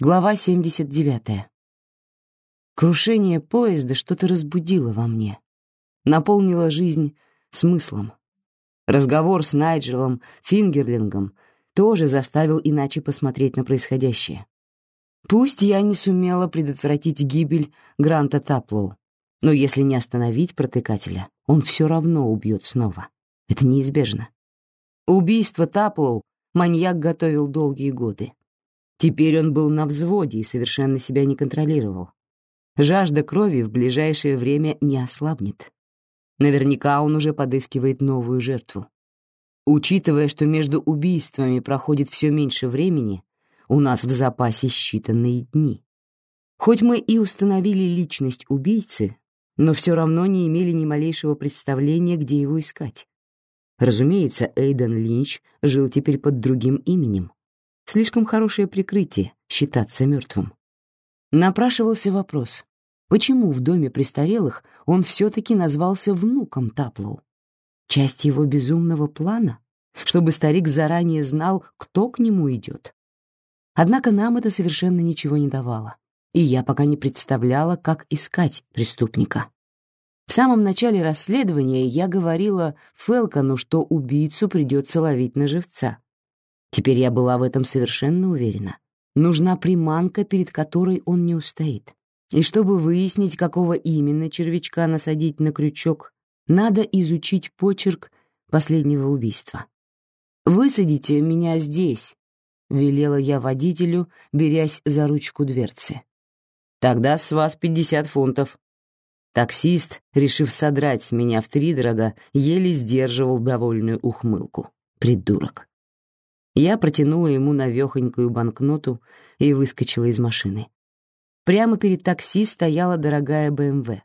Глава 79. Крушение поезда что-то разбудило во мне, наполнило жизнь смыслом. Разговор с Найджелом Фингерлингом тоже заставил иначе посмотреть на происходящее. Пусть я не сумела предотвратить гибель Гранта Таплоу, но если не остановить протыкателя, он все равно убьет снова. Это неизбежно. Убийство Таплоу маньяк готовил долгие годы. Теперь он был на взводе и совершенно себя не контролировал. Жажда крови в ближайшее время не ослабнет. Наверняка он уже подыскивает новую жертву. Учитывая, что между убийствами проходит все меньше времени, у нас в запасе считанные дни. Хоть мы и установили личность убийцы, но все равно не имели ни малейшего представления, где его искать. Разумеется, Эйден Линч жил теперь под другим именем, Слишком хорошее прикрытие — считаться мертвым. Напрашивался вопрос, почему в доме престарелых он все-таки назвался внуком Таплоу? Часть его безумного плана? Чтобы старик заранее знал, кто к нему идет. Однако нам это совершенно ничего не давало, и я пока не представляла, как искать преступника. В самом начале расследования я говорила Фелкону, что убийцу придется ловить на живца, Теперь я была в этом совершенно уверена. Нужна приманка, перед которой он не устоит. И чтобы выяснить, какого именно червячка насадить на крючок, надо изучить почерк последнего убийства. «Высадите меня здесь», — велела я водителю, берясь за ручку дверцы. «Тогда с вас пятьдесят фунтов». Таксист, решив содрать с меня втридорога, еле сдерживал довольную ухмылку. Придурок. Я протянула ему навехонькую банкноту и выскочила из машины. Прямо перед такси стояла дорогая БМВ.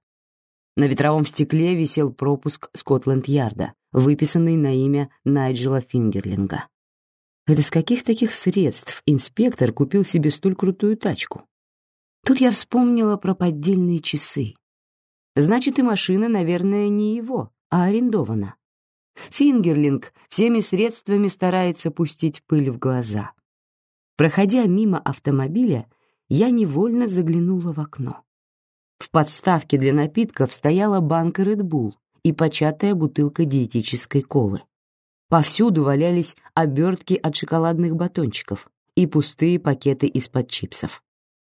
На ветровом стекле висел пропуск Скотланд-Ярда, выписанный на имя Найджела Фингерлинга. Это с каких таких средств инспектор купил себе столь крутую тачку? Тут я вспомнила про поддельные часы. Значит, и машина, наверное, не его, а арендована. Фингерлинг всеми средствами старается пустить пыль в глаза. Проходя мимо автомобиля, я невольно заглянула в окно. В подставке для напитков стояла банка Red Bull и початая бутылка диетической колы. Повсюду валялись обертки от шоколадных батончиков и пустые пакеты из-под чипсов.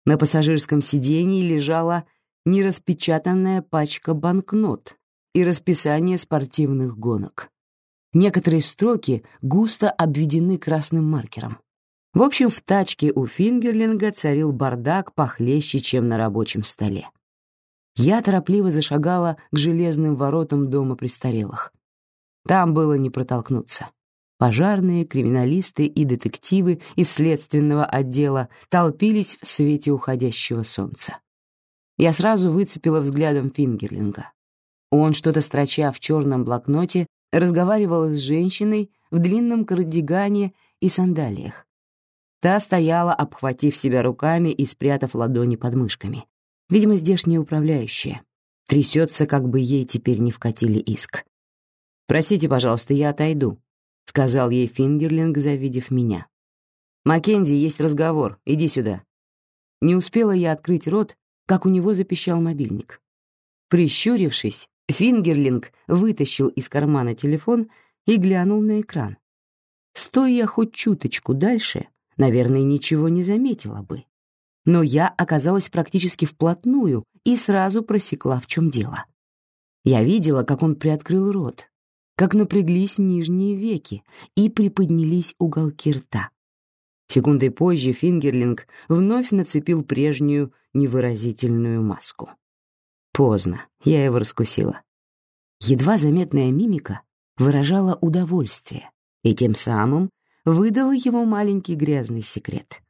На пассажирском сиденье лежала нераспечатанная пачка банкнот и расписание спортивных гонок. Некоторые строки густо обведены красным маркером. В общем, в тачке у Фингерлинга царил бардак похлеще, чем на рабочем столе. Я торопливо зашагала к железным воротам дома престарелых. Там было не протолкнуться. Пожарные, криминалисты и детективы из следственного отдела толпились в свете уходящего солнца. Я сразу выцепила взглядом Фингерлинга. Он, что-то строча в черном блокноте, разговаривала с женщиной в длинном кардигане и сандалиях. Та стояла, обхватив себя руками и спрятав ладони под мышками. Видимо, здешняя управляющая. Трясется, как бы ей теперь не вкатили иск. «Простите, пожалуйста, я отойду», — сказал ей Фингерлинг, завидев меня. «Маккензи, есть разговор, иди сюда». Не успела я открыть рот, как у него запищал мобильник. Прищурившись, Фингерлинг вытащил из кармана телефон и глянул на экран. Стоя хоть чуточку дальше, наверное, ничего не заметила бы. Но я оказалась практически вплотную и сразу просекла, в чем дело. Я видела, как он приоткрыл рот, как напряглись нижние веки и приподнялись уголки рта. Секундой позже Фингерлинг вновь нацепил прежнюю невыразительную маску. Поздно, я его раскусила. Едва заметная мимика выражала удовольствие и тем самым выдала его маленький грязный секрет.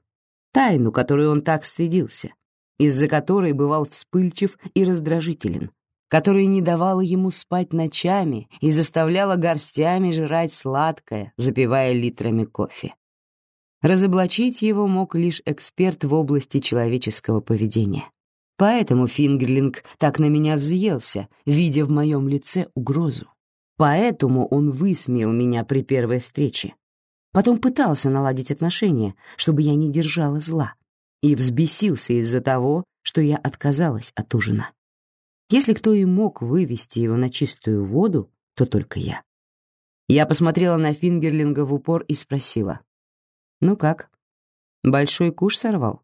Тайну, которую он так стыдился, из-за которой бывал вспыльчив и раздражителен, которая не давала ему спать ночами и заставляла горстями жрать сладкое, запивая литрами кофе. Разоблачить его мог лишь эксперт в области человеческого поведения. Поэтому Фингерлинг так на меня взъелся, видя в моем лице угрозу. Поэтому он высмеял меня при первой встрече. Потом пытался наладить отношения, чтобы я не держала зла. и взбесился из-за того, что я отказалась от ужина. Если кто и мог вывести его на чистую воду, то только я. Я посмотрела на Фингерлинга в упор и спросила. «Ну как, большой куш сорвал?»